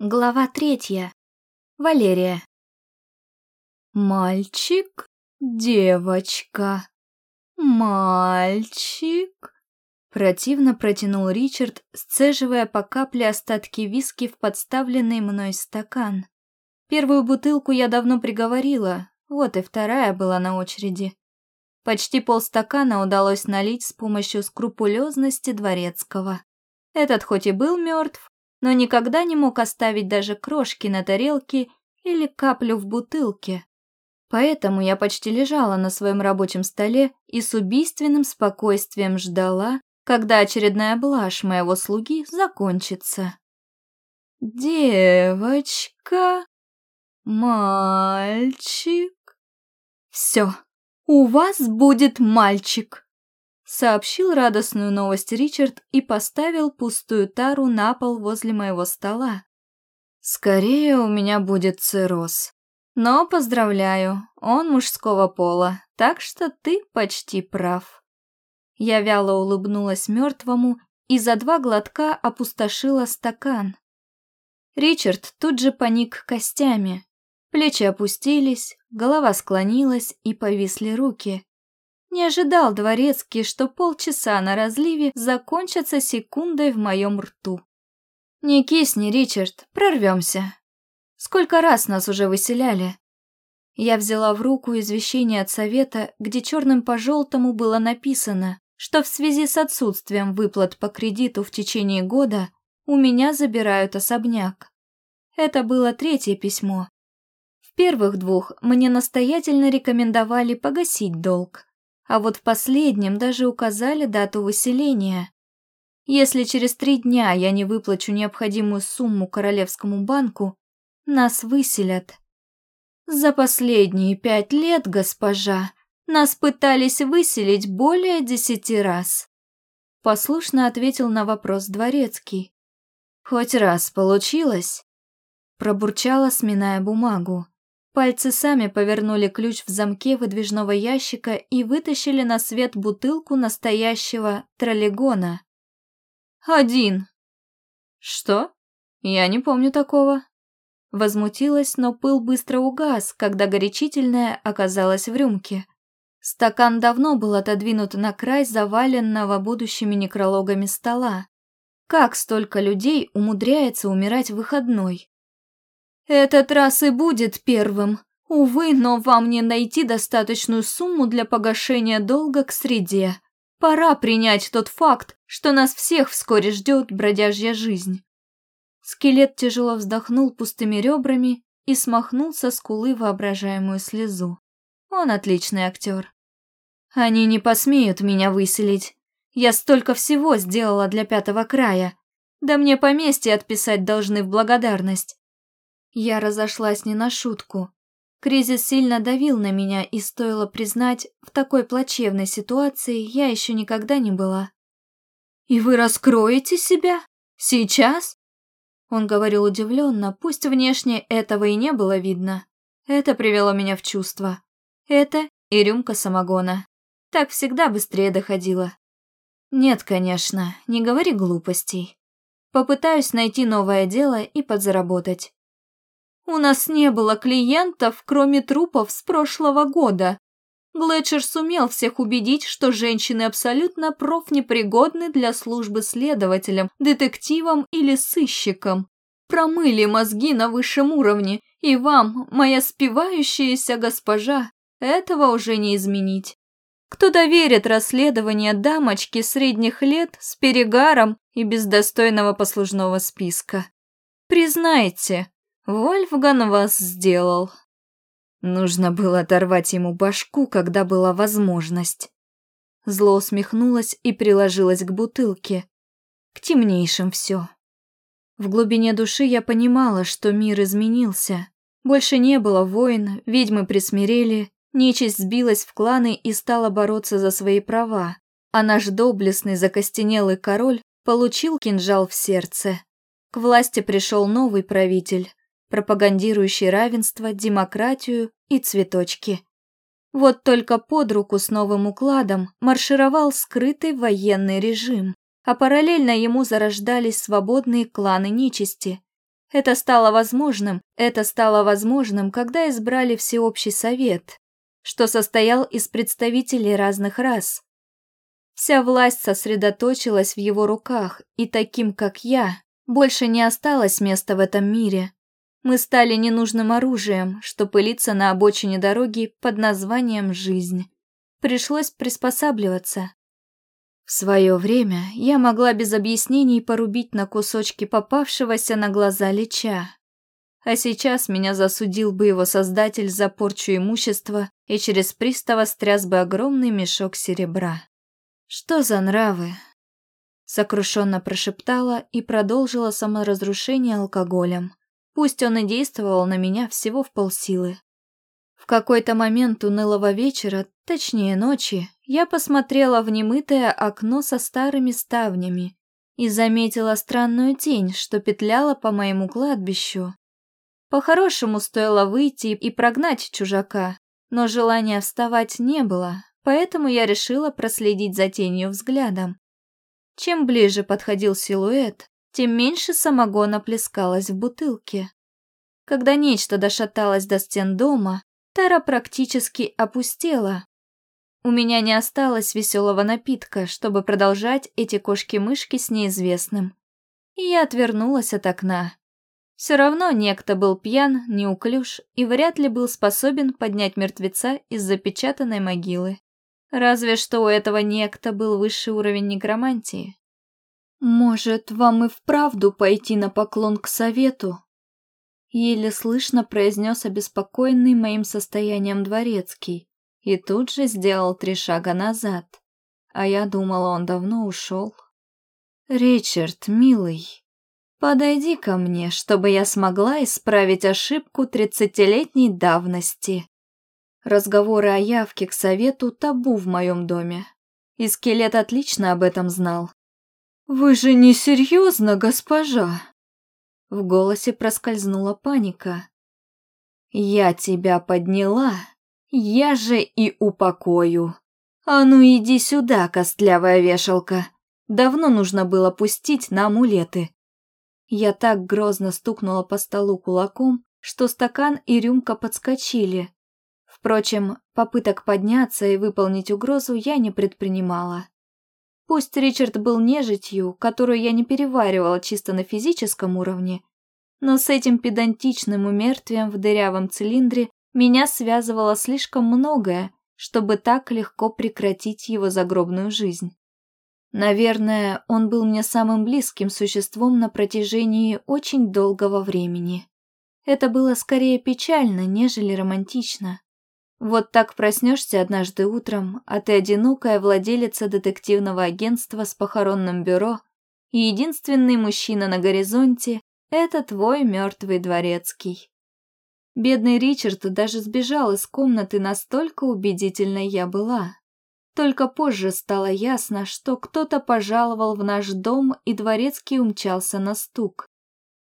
Глава третья. Валерия. Мальчик, девочка. Мальчик. Противно протянул Ричард, сцеживая по капле остатки виски в подставленный мной стакан. Первую бутылку я давно приговорила, вот и вторая была на очереди. Почти полстакана удалось налить с помощью скрупулезности дворецкого. Этот хоть и был мертв, но никогда не мог оставить даже крошки на тарелке или каплю в бутылке. Поэтому я почти лежала на своем рабочем столе и с убийственным спокойствием ждала, когда очередная блажь моего слуги закончится. «Девочка, мальчик...» «Все, у вас будет мальчик!» Сообщил радостную новость Ричард и поставил пустую тару на пол возле моего стола. Скорее у меня будет цирроз. Но поздравляю, он мужского пола, так что ты почти прав. Я вяло улыбнулась мертвому и за два глотка опустошила стакан. Ричард тут же поник костями. Плечи опустились, голова склонилась и повисли руки. Не ожидал дворецкий, что полчаса на разливе закончатся секундой в моем рту. «Не кисни, Ричард, прорвемся. Сколько раз нас уже выселяли?» Я взяла в руку извещение от совета, где черным по желтому было написано, что в связи с отсутствием выплат по кредиту в течение года у меня забирают особняк. Это было третье письмо. В первых двух мне настоятельно рекомендовали погасить долг а вот в последнем даже указали дату выселения. Если через три дня я не выплачу необходимую сумму Королевскому банку, нас выселят. За последние пять лет, госпожа, нас пытались выселить более десяти раз. Послушно ответил на вопрос дворецкий. Хоть раз получилось? Пробурчала, сминая бумагу. Пальцы сами повернули ключ в замке выдвижного ящика и вытащили на свет бутылку настоящего троллигона. «Один!» «Что? Я не помню такого». Возмутилась, но пыл быстро угас, когда горячительное оказалось в рюмке. Стакан давно был отодвинут на край заваленного будущими некрологами стола. Как столько людей умудряется умирать в выходной? Этот раз и будет первым. Увы, но вам не найти достаточную сумму для погашения долга к среде. Пора принять тот факт, что нас всех вскоре ждет бродяжья жизнь. Скелет тяжело вздохнул пустыми ребрами и смахнул со скулы воображаемую слезу. Он отличный актер. Они не посмеют меня выселить. Я столько всего сделала для пятого края. Да мне поместье отписать должны в благодарность. Я разошлась не на шутку. Кризис сильно давил на меня, и стоило признать, в такой плачевной ситуации я еще никогда не была. «И вы раскроете себя? Сейчас?» Он говорил удивленно, пусть внешне этого и не было видно. Это привело меня в чувство. Это и рюмка самогона. Так всегда быстрее доходило. Нет, конечно, не говори глупостей. Попытаюсь найти новое дело и подзаработать. У нас не было клиентов, кроме трупов с прошлого года. Глетчер сумел всех убедить, что женщины абсолютно профнепригодны для службы следователем, детективом или сыщиком. Промыли мозги на высшем уровне, и вам, моя спивающаяся госпожа, этого уже не изменить. Кто доверит расследование дамочки средних лет с перегаром и без достойного послужного списка? Признайте, Вольфган вас сделал. Нужно было оторвать ему башку, когда была возможность. Зло усмехнулась и приложилась к бутылке. К темнейшим все. В глубине души я понимала, что мир изменился. Больше не было войн, ведьмы присмирели, нечисть сбилась в кланы и стала бороться за свои права, а наш доблестный закостенелый король получил кинжал в сердце. К власти пришел новый правитель, пропагандирующий равенство, демократию и цветочки. Вот только под руку с новым укладом маршировал скрытый военный режим, а параллельно ему зарождались свободные кланы нечисти. Это стало возможным, это стало возможным, когда избрали всеобщий совет, что состоял из представителей разных рас. Вся власть сосредоточилась в его руках, и таким, как я, больше не осталось места в этом мире. Мы стали ненужным оружием, что пылится на обочине дороги под названием «жизнь». Пришлось приспосабливаться. В свое время я могла без объяснений порубить на кусочки попавшегося на глаза лича. А сейчас меня засудил бы его создатель за порчу имущества и через пристава стряс бы огромный мешок серебра. Что за нравы? Сокрушенно прошептала и продолжила саморазрушение алкоголем. Пусть он и действовал на меня всего в полсилы. В какой-то момент унылого вечера, точнее ночи, я посмотрела в немытое окно со старыми ставнями и заметила странную тень, что петляла по моему кладбищу. По-хорошему стоило выйти и прогнать чужака, но желания вставать не было, поэтому я решила проследить за тенью взглядом. Чем ближе подходил силуэт, тем меньше самогона плескалось в бутылке. Когда нечто дошаталось до стен дома, Тара практически опустела. У меня не осталось веселого напитка, чтобы продолжать эти кошки-мышки с неизвестным. И я отвернулась от окна. Все равно некто был пьян, неуклюж и вряд ли был способен поднять мертвеца из запечатанной могилы. Разве что у этого некто был высший уровень некромантии. «Может, вам и вправду пойти на поклон к совету?» Еле слышно произнес обеспокоенный моим состоянием дворецкий и тут же сделал три шага назад. А я думала, он давно ушел. «Ричард, милый, подойди ко мне, чтобы я смогла исправить ошибку тридцатилетней давности». Разговоры о явке к совету табу в моем доме. И скелет отлично об этом знал. «Вы же не серьезно, госпожа?» В голосе проскользнула паника. «Я тебя подняла, я же и упокою. А ну иди сюда, костлявая вешалка. Давно нужно было пустить на амулеты». Я так грозно стукнула по столу кулаком, что стакан и рюмка подскочили. Впрочем, попыток подняться и выполнить угрозу я не предпринимала. Пусть Ричард был нежитью, которую я не переваривала чисто на физическом уровне, но с этим педантичным умертвием в дырявом цилиндре меня связывало слишком многое, чтобы так легко прекратить его загробную жизнь. Наверное, он был мне самым близким существом на протяжении очень долгого времени. Это было скорее печально, нежели романтично. Вот так проснешься однажды утром, а ты одинокая владелица детективного агентства с похоронным бюро, и единственный мужчина на горизонте — это твой мертвый дворецкий. Бедный Ричард даже сбежал из комнаты, настолько убедительной я была. Только позже стало ясно, что кто-то пожаловал в наш дом, и дворецкий умчался на стук.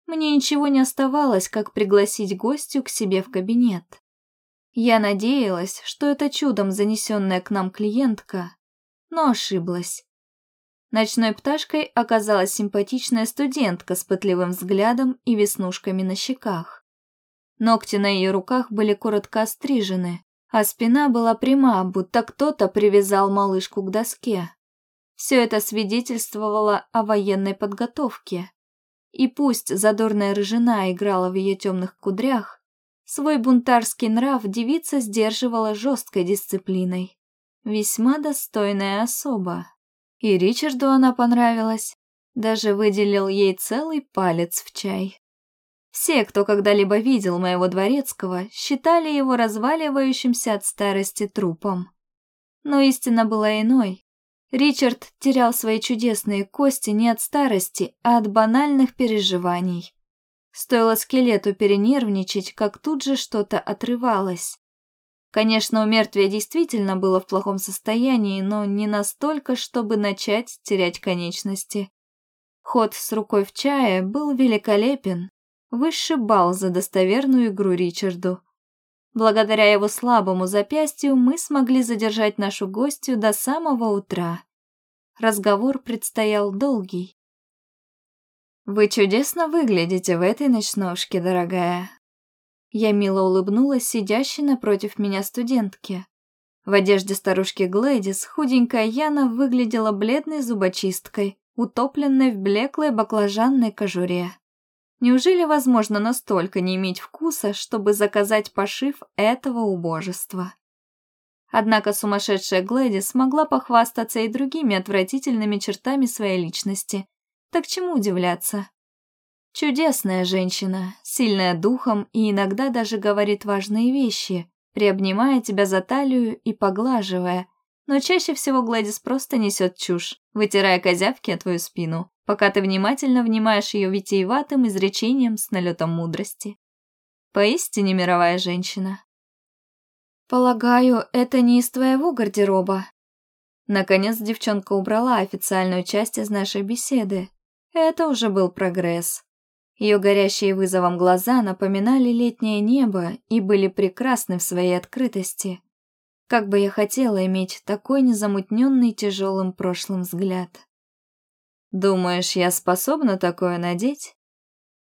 Мне ничего не оставалось, как пригласить гостю к себе в кабинет. Я надеялась, что это чудом занесенная к нам клиентка, но ошиблась. Ночной пташкой оказалась симпатичная студентка с пытливым взглядом и веснушками на щеках. Ногти на ее руках были коротко острижены, а спина была пряма, будто кто-то привязал малышку к доске. Все это свидетельствовало о военной подготовке. И пусть задорная рыжина играла в ее темных кудрях, Свой бунтарский нрав девица сдерживала жесткой дисциплиной. Весьма достойная особа. И Ричарду она понравилась. Даже выделил ей целый палец в чай. Все, кто когда-либо видел моего дворецкого, считали его разваливающимся от старости трупом. Но истина была иной. Ричард терял свои чудесные кости не от старости, а от банальных переживаний. Стоило скелету перенервничать, как тут же что-то отрывалось. Конечно, у мертвия действительно было в плохом состоянии, но не настолько, чтобы начать терять конечности. Ход с рукой в чае был великолепен. Высший балл за достоверную игру Ричарду. Благодаря его слабому запястью мы смогли задержать нашу гостью до самого утра. Разговор предстоял долгий. «Вы чудесно выглядите в этой ночнушке, дорогая». Я мило улыбнулась сидящей напротив меня студентке. В одежде старушки Глэдис худенькая Яна выглядела бледной зубочисткой, утопленной в блеклой баклажанной кожуре. Неужели возможно настолько не иметь вкуса, чтобы заказать пошив этого убожества? Однако сумасшедшая Глэдис смогла похвастаться и другими отвратительными чертами своей личности. Так чему удивляться? Чудесная женщина, сильная духом и иногда даже говорит важные вещи, приобнимая тебя за талию и поглаживая, но чаще всего Гладис просто несет чушь, вытирая козявки о твою спину, пока ты внимательно внимаешь ее витиеватым изречением с налетом мудрости. Поистине мировая женщина. «Полагаю, это не из твоего гардероба?» Наконец девчонка убрала официальную часть из нашей беседы. Это уже был прогресс. Ее горящие вызовом глаза напоминали летнее небо и были прекрасны в своей открытости. Как бы я хотела иметь такой незамутненный тяжелым прошлым взгляд. «Думаешь, я способна такое надеть?»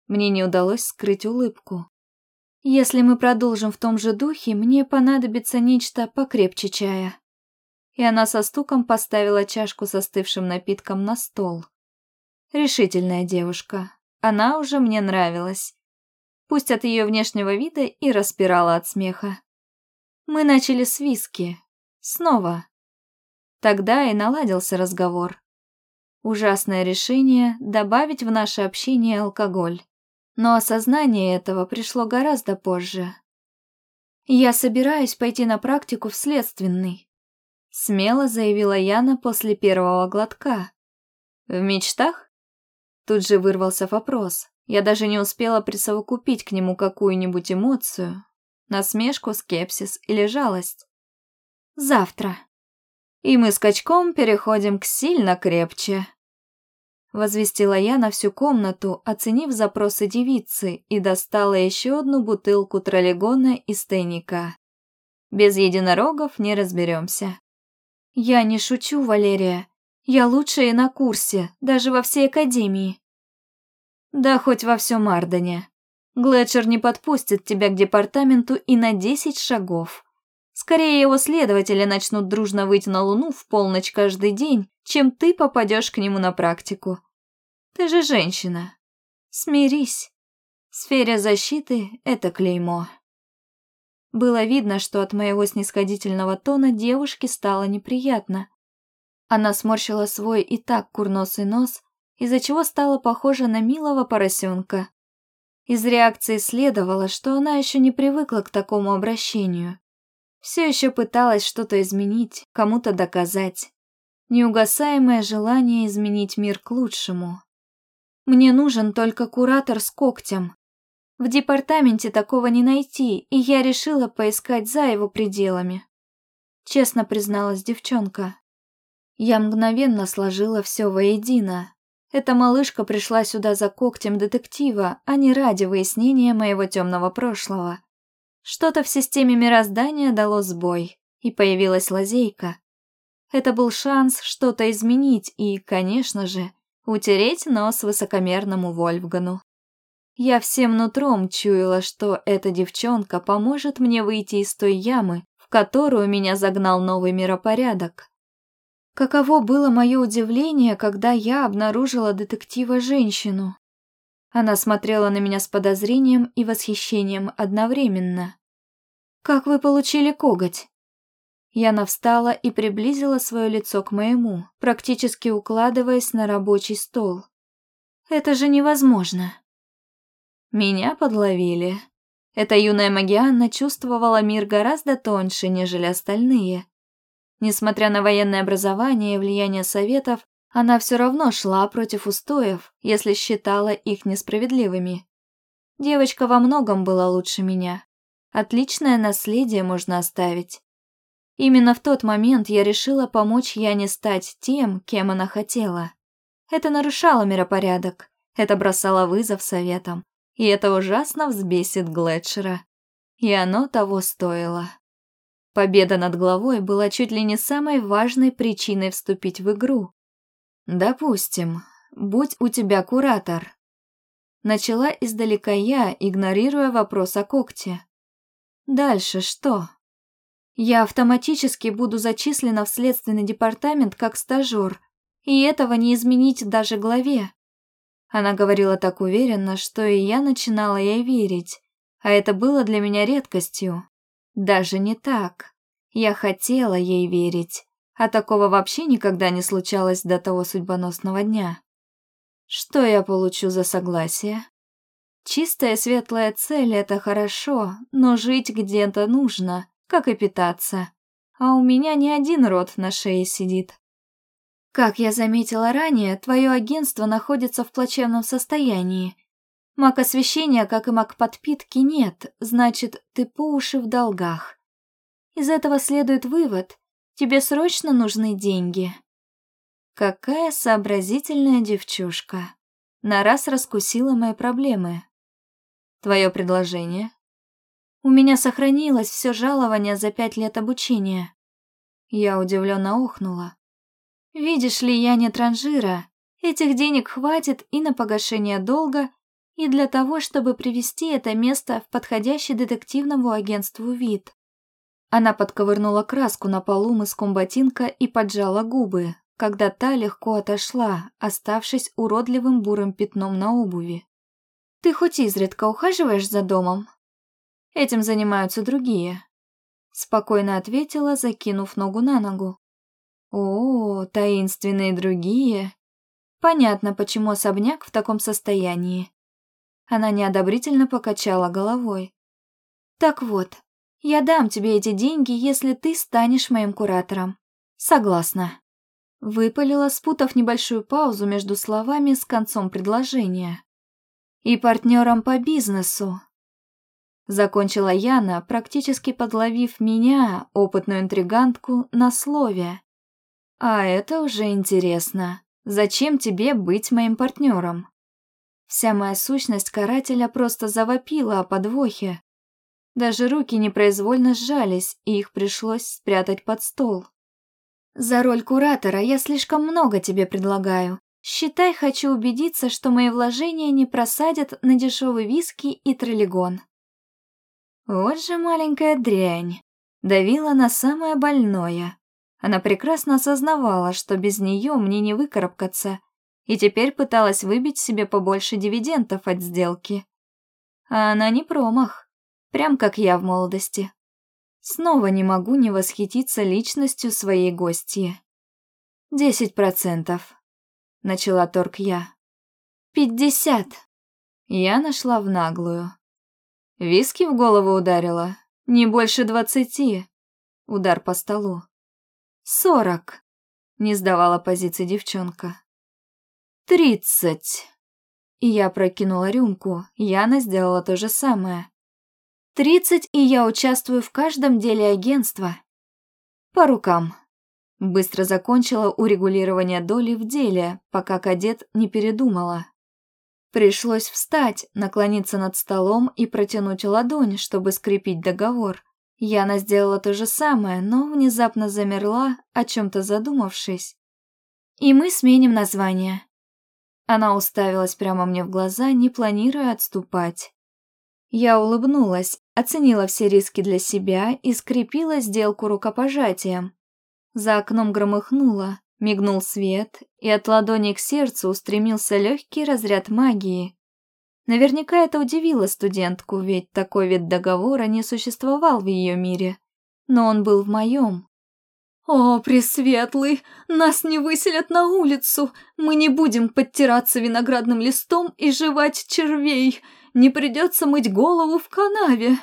Мне не удалось скрыть улыбку. «Если мы продолжим в том же духе, мне понадобится нечто покрепче чая». И она со стуком поставила чашку с остывшим напитком на стол. Решительная девушка, она уже мне нравилась. Пусть от ее внешнего вида и распирала от смеха. Мы начали с виски. Снова. Тогда и наладился разговор. Ужасное решение добавить в наше общение алкоголь. Но осознание этого пришло гораздо позже. «Я собираюсь пойти на практику в следственный», — смело заявила Яна после первого глотка. «В мечтах?» Тут же вырвался вопрос. Я даже не успела присовокупить к нему какую-нибудь эмоцию. Насмешку, скепсис или жалость. Завтра. И мы скачком переходим к сильно крепче. Возвестила я на всю комнату, оценив запросы девицы, и достала еще одну бутылку троллигона из тайника. Без единорогов не разберемся. Я не шучу, Валерия. Я лучшая на курсе, даже во всей академии. Да хоть во всем Ардене. Глетчер не подпустит тебя к департаменту и на десять шагов. Скорее его следователи начнут дружно выйти на Луну в полночь каждый день, чем ты попадешь к нему на практику. Ты же женщина. Смирись. В сфере защиты это клеймо. Было видно, что от моего снисходительного тона девушке стало неприятно. Она сморщила свой и так курносый нос, из-за чего стала похожа на милого поросенка. Из реакции следовало, что она еще не привыкла к такому обращению. Все еще пыталась что-то изменить, кому-то доказать. Неугасаемое желание изменить мир к лучшему. Мне нужен только куратор с когтем. В департаменте такого не найти, и я решила поискать за его пределами. Честно призналась девчонка. Я мгновенно сложила все воедино. Эта малышка пришла сюда за когтем детектива, а не ради выяснения моего темного прошлого. Что-то в системе мироздания дало сбой, и появилась лазейка. Это был шанс что-то изменить и, конечно же, утереть нос высокомерному Вольфгану. Я всем нутром чуяла, что эта девчонка поможет мне выйти из той ямы, в которую меня загнал новый миропорядок. Каково было мое удивление, когда я обнаружила детектива-женщину. Она смотрела на меня с подозрением и восхищением одновременно. «Как вы получили коготь?» Яна встала и приблизила свое лицо к моему, практически укладываясь на рабочий стол. «Это же невозможно!» Меня подловили. Эта юная Магианна чувствовала мир гораздо тоньше, нежели остальные. Несмотря на военное образование и влияние советов, она все равно шла против устоев, если считала их несправедливыми. Девочка во многом была лучше меня. Отличное наследие можно оставить. Именно в тот момент я решила помочь Яне стать тем, кем она хотела. Это нарушало миропорядок, это бросало вызов советам, и это ужасно взбесит Глетчера. И оно того стоило. Победа над главой была чуть ли не самой важной причиной вступить в игру. Допустим, будь у тебя куратор, Начала издалека я, игнорируя вопрос о когте. Дальше что? Я автоматически буду зачислена в следственный департамент как стажер, и этого не изменить даже главе. Она говорила так уверенно, что и я начинала ей верить, а это было для меня редкостью. Даже не так. Я хотела ей верить, а такого вообще никогда не случалось до того судьбоносного дня. Что я получу за согласие? Чистая светлая цель — это хорошо, но жить где-то нужно, как и питаться. А у меня не один рот на шее сидит. Как я заметила ранее, твое агентство находится в плачевном состоянии. Маг освещения, как и маг подпитки, нет, значит, ты по уши в долгах. Из этого следует вывод, тебе срочно нужны деньги. Какая сообразительная девчушка. На раз раскусила мои проблемы. Твое предложение? У меня сохранилось все жалование за пять лет обучения. Я удивленно охнула. Видишь ли, я не транжира. Этих денег хватит и на погашение долга, и для того, чтобы привести это место в подходящий детективному агентству вид. Она подковырнула краску на полу мыском ботинка и поджала губы, когда та легко отошла, оставшись уродливым бурым пятном на обуви. «Ты хоть изредка ухаживаешь за домом?» «Этим занимаются другие», — спокойно ответила, закинув ногу на ногу. «О, таинственные другие. Понятно, почему особняк в таком состоянии». Она неодобрительно покачала головой. «Так вот, я дам тебе эти деньги, если ты станешь моим куратором. Согласна. Выпалила, спутав небольшую паузу между словами с концом предложения. И партнером по бизнесу. Закончила Яна, практически подловив меня, опытную интригантку, на слове. А это уже интересно. Зачем тебе быть моим партнером? Вся моя сущность карателя просто завопила о подвохе, даже руки непроизвольно сжались, и их пришлось спрятать под стол. «За роль куратора я слишком много тебе предлагаю. Считай, хочу убедиться, что мои вложения не просадят на дешевый виски и троллигон». Вот же маленькая дрянь. Давила на самое больное. Она прекрасно осознавала, что без нее мне не выкарабкаться, и теперь пыталась выбить себе побольше дивидендов от сделки. А она не промах. Прям как я в молодости. Снова не могу не восхититься личностью своей гости. «Десять процентов», — начала торг я. «Пятьдесят». Я нашла в наглую. Виски в голову ударила. Не больше двадцати. Удар по столу. «Сорок», — не сдавала позиции девчонка. «Тридцать». И я прокинула рюмку, Яна сделала то же самое. Тридцать, и я участвую в каждом деле агентства. По рукам. Быстро закончила урегулирование доли в деле, пока кадет не передумала. Пришлось встать, наклониться над столом и протянуть ладонь, чтобы скрепить договор. Яна сделала то же самое, но внезапно замерла, о чем-то задумавшись. «И мы сменим название». Она уставилась прямо мне в глаза, не планируя отступать. Я улыбнулась, оценила все риски для себя и скрепила сделку рукопожатием. За окном громыхнуло, мигнул свет, и от ладони к сердцу устремился легкий разряд магии. Наверняка это удивило студентку, ведь такой вид договора не существовал в ее мире. Но он был в моем. «О, Пресветлый, нас не выселят на улицу! Мы не будем подтираться виноградным листом и жевать червей!» не придется мыть голову в канаве!»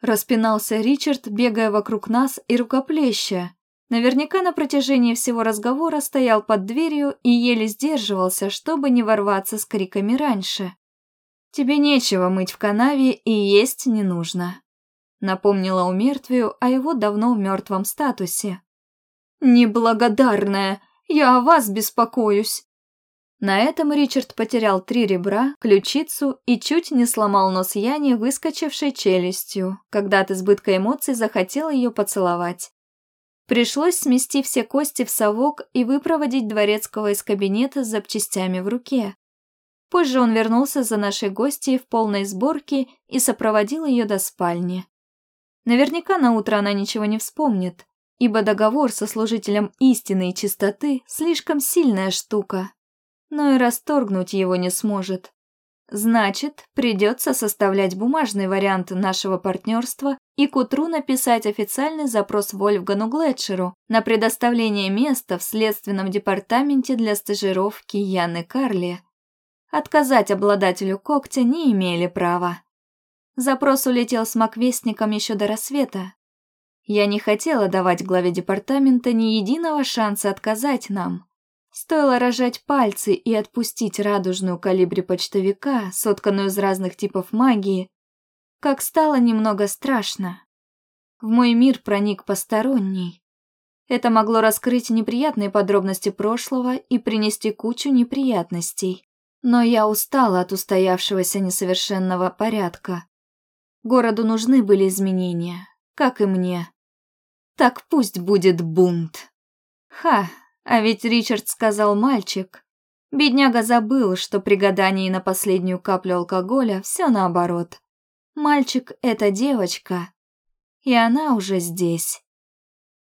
Распинался Ричард, бегая вокруг нас и рукоплеща. Наверняка на протяжении всего разговора стоял под дверью и еле сдерживался, чтобы не ворваться с криками раньше. «Тебе нечего мыть в канаве и есть не нужно», напомнила у мертвию о его давно мертвом статусе. «Неблагодарная! Я о вас беспокоюсь!» На этом Ричард потерял три ребра, ключицу и чуть не сломал нос Яне, выскочившей челюстью, когда от избытка эмоций захотел ее поцеловать. Пришлось смести все кости в совок и выпроводить дворецкого из кабинета с запчастями в руке. Позже он вернулся за нашей гостьей в полной сборке и сопроводил ее до спальни. Наверняка на утро она ничего не вспомнит, ибо договор со служителем истины и чистоты слишком сильная штука, но и расторгнуть его не сможет. Значит, придется составлять бумажный вариант нашего партнерства и к утру написать официальный запрос Вольфгану Глетшеру на предоставление места в следственном департаменте для стажировки Яны Карли. Отказать обладателю когтя не имели права. Запрос улетел с маквестником еще до рассвета. Я не хотела давать главе департамента ни единого шанса отказать нам. Стоило рожать пальцы и отпустить радужную калибри почтовика, сотканную из разных типов магии, как стало немного страшно. В мой мир проник посторонний. Это могло раскрыть неприятные подробности прошлого и принести кучу неприятностей. Но я устала от устоявшегося несовершенного порядка. Городу нужны были изменения, как и мне. Так пусть будет бунт. Ха, а ведь Ричард сказал мальчик. Бедняга забыл, что при гадании на последнюю каплю алкоголя все наоборот. Мальчик — это девочка, и она уже здесь.